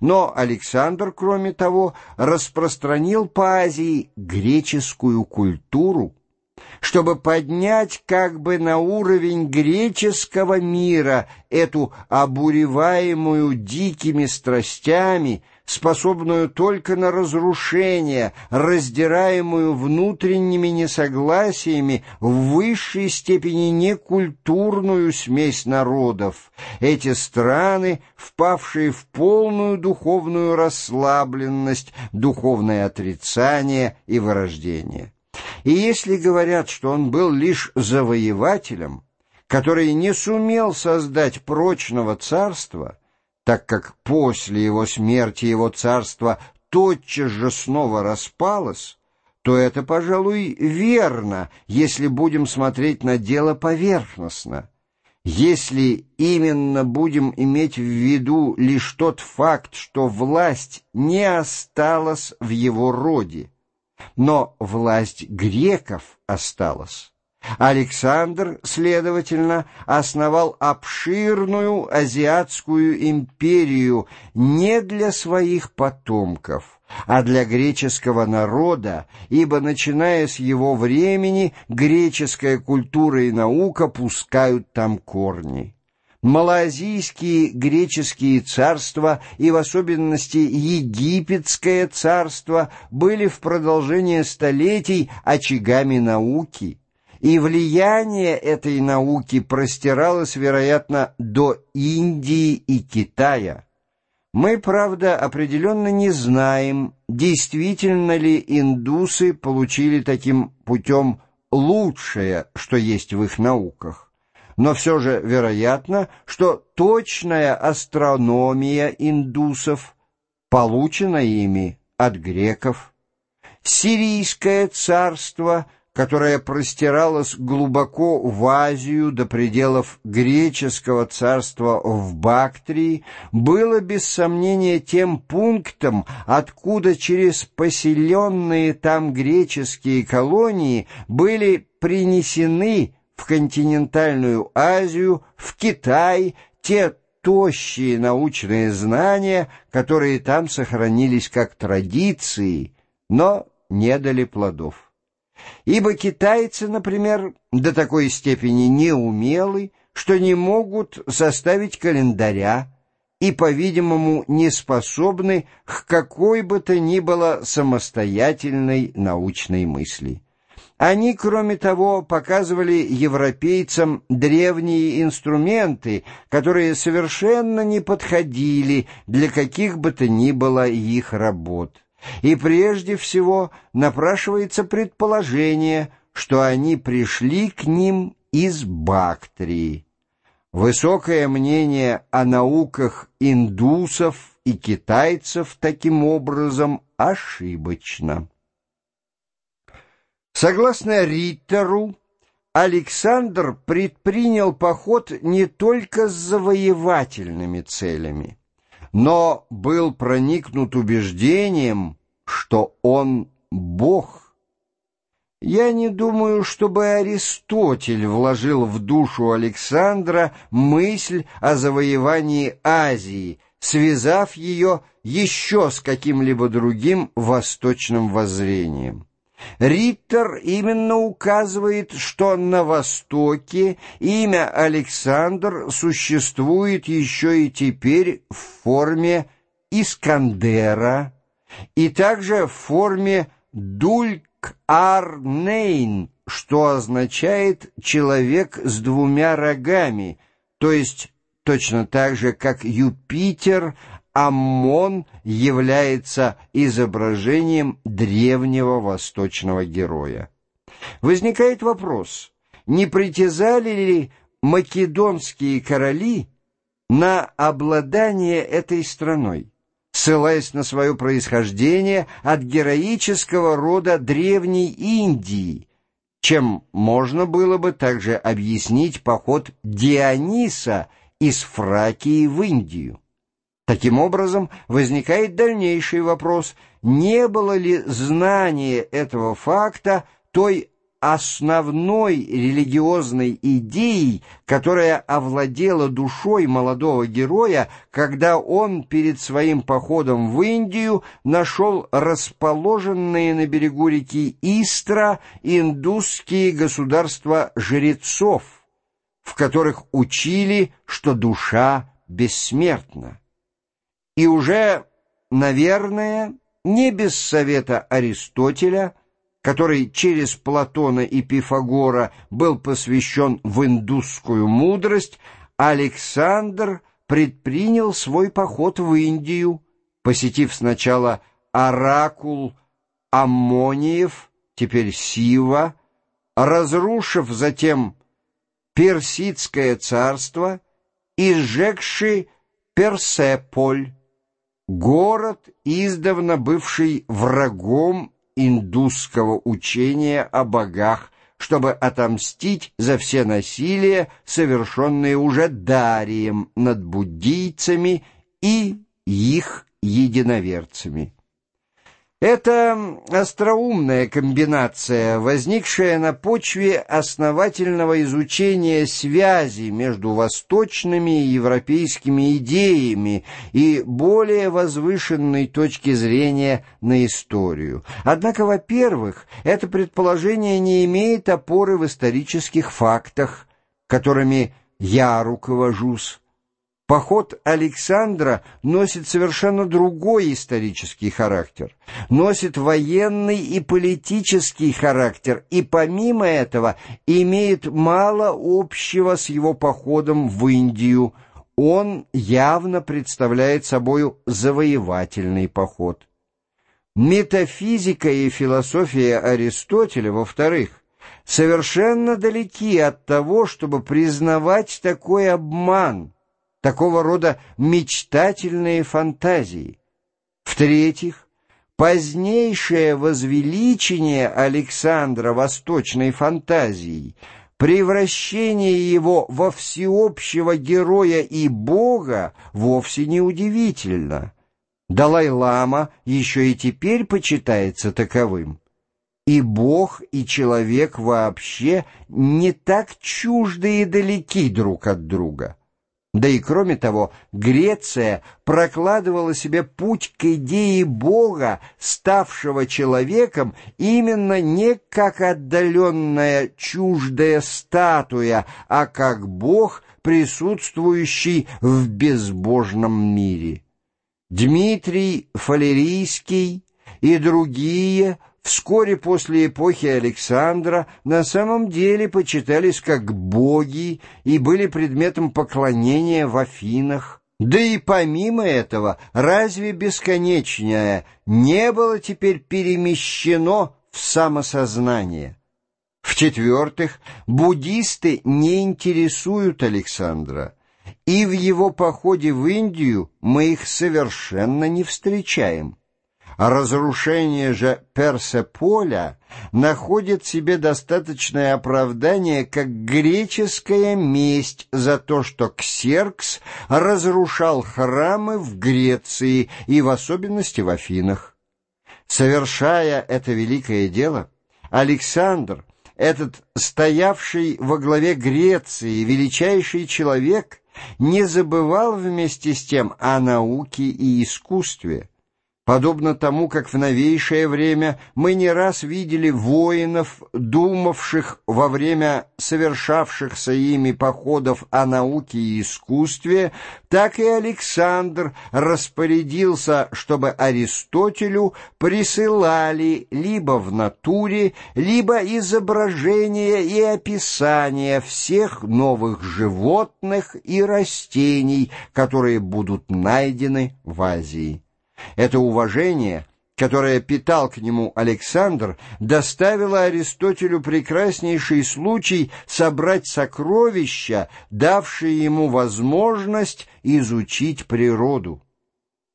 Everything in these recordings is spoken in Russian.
Но Александр, кроме того, распространил по Азии греческую культуру, чтобы поднять как бы на уровень греческого мира эту обуреваемую дикими страстями, способную только на разрушение, раздираемую внутренними несогласиями, в высшей степени некультурную смесь народов. Эти страны, впавшие в полную духовную расслабленность, духовное отрицание и вырождение. И если говорят, что он был лишь завоевателем, который не сумел создать прочного царства, так как после его смерти его царство тотчас же снова распалось, то это, пожалуй, верно, если будем смотреть на дело поверхностно. Если именно будем иметь в виду лишь тот факт, что власть не осталась в его роде, но власть греков осталась. Александр, следовательно, основал обширную азиатскую империю не для своих потомков, а для греческого народа, ибо, начиная с его времени, греческая культура и наука пускают там корни малоазийские греческие царства и в особенности египетское царство были в продолжение столетий очагами науки, и влияние этой науки простиралось, вероятно, до Индии и Китая. Мы, правда, определенно не знаем, действительно ли индусы получили таким путем лучшее, что есть в их науках но все же вероятно, что точная астрономия индусов получена ими от греков. Сирийское царство, которое простиралось глубоко в Азию до пределов греческого царства в Бактрии, было без сомнения тем пунктом, откуда через поселенные там греческие колонии были принесены в континентальную Азию, в Китай, те тощие научные знания, которые там сохранились как традиции, но не дали плодов. Ибо китайцы, например, до такой степени неумелы, что не могут составить календаря и, по-видимому, не способны к какой бы то ни было самостоятельной научной мысли. Они, кроме того, показывали европейцам древние инструменты, которые совершенно не подходили для каких бы то ни было их работ. И прежде всего напрашивается предположение, что они пришли к ним из Бактрии. Высокое мнение о науках индусов и китайцев таким образом ошибочно. Согласно Риттеру, Александр предпринял поход не только с завоевательными целями, но был проникнут убеждением, что он Бог. Я не думаю, чтобы Аристотель вложил в душу Александра мысль о завоевании Азии, связав ее еще с каким-либо другим восточным воззрением. Риттер именно указывает, что на Востоке имя Александр существует еще и теперь в форме Искандера и также в форме Дульк-Ар-Нейн, что означает «человек с двумя рогами», то есть точно так же, как Юпитер Аммон является изображением древнего восточного героя. Возникает вопрос, не притязали ли македонские короли на обладание этой страной, ссылаясь на свое происхождение от героического рода Древней Индии, чем можно было бы также объяснить поход Диониса из Фракии в Индию. Таким образом, возникает дальнейший вопрос, не было ли знание этого факта той основной религиозной идеей, которая овладела душой молодого героя, когда он перед своим походом в Индию нашел расположенные на берегу реки Истра индусские государства жрецов, в которых учили, что душа бессмертна. И уже, наверное, не без совета Аристотеля, который через Платона и Пифагора был посвящен в индусскую мудрость, Александр предпринял свой поход в Индию, посетив сначала оракул Аммониев, теперь Сива, разрушив затем Персидское царство и сжегший Персеполь, город, издавна бывший врагом индусского учения о богах, чтобы отомстить за все насилия, совершенные уже Дарием над буддийцами и их единоверцами. Это остроумная комбинация, возникшая на почве основательного изучения связи между восточными и европейскими идеями и более возвышенной точки зрения на историю. Однако, во-первых, это предположение не имеет опоры в исторических фактах, которыми я руковожусь, Поход Александра носит совершенно другой исторический характер, носит военный и политический характер, и помимо этого имеет мало общего с его походом в Индию. Он явно представляет собою завоевательный поход. Метафизика и философия Аристотеля, во-вторых, совершенно далеки от того, чтобы признавать такой обман – такого рода мечтательные фантазии. В-третьих, позднейшее возвеличение Александра восточной фантазией, превращение его во всеобщего героя и бога вовсе не удивительно. Далай-лама еще и теперь почитается таковым. И Бог, и человек вообще не так чужды и далеки друг от друга. Да и кроме того, Греция прокладывала себе путь к идее Бога, ставшего человеком, именно не как отдаленная чуждая статуя, а как Бог, присутствующий в безбожном мире. Дмитрий Фалерийский и другие – вскоре после эпохи Александра на самом деле почитались как боги и были предметом поклонения в Афинах. Да и помимо этого, разве бесконечное не было теперь перемещено в самосознание? В-четвертых, буддисты не интересуют Александра, и в его походе в Индию мы их совершенно не встречаем. Разрушение же Персеполя находит себе достаточное оправдание как греческая месть за то, что Ксеркс разрушал храмы в Греции и в особенности в Афинах. Совершая это великое дело, Александр, этот стоявший во главе Греции величайший человек, не забывал вместе с тем о науке и искусстве. Подобно тому, как в новейшее время мы не раз видели воинов, думавших во время совершавшихся ими походов о науке и искусстве, так и Александр распорядился, чтобы Аристотелю присылали либо в натуре, либо изображения и описания всех новых животных и растений, которые будут найдены в Азии. Это уважение, которое питал к нему Александр, доставило Аристотелю прекраснейший случай собрать сокровища, давшие ему возможность изучить природу.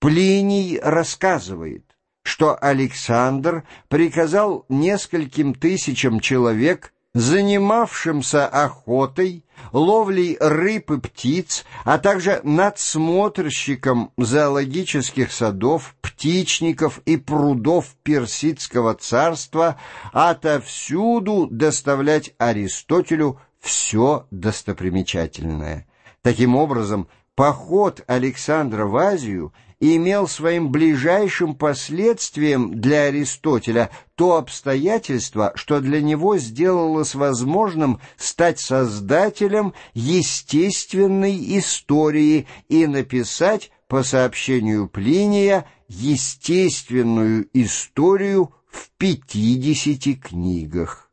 Плиний рассказывает, что Александр приказал нескольким тысячам человек занимавшимся охотой, ловлей рыб и птиц, а также надсмотрщиком зоологических садов, птичников и прудов персидского царства, отовсюду доставлять Аристотелю все достопримечательное. Таким образом, поход Александра в Азию имел своим ближайшим последствием для Аристотеля то обстоятельство, что для него сделалось возможным стать создателем естественной истории и написать, по сообщению Плиния, естественную историю в пятидесяти книгах.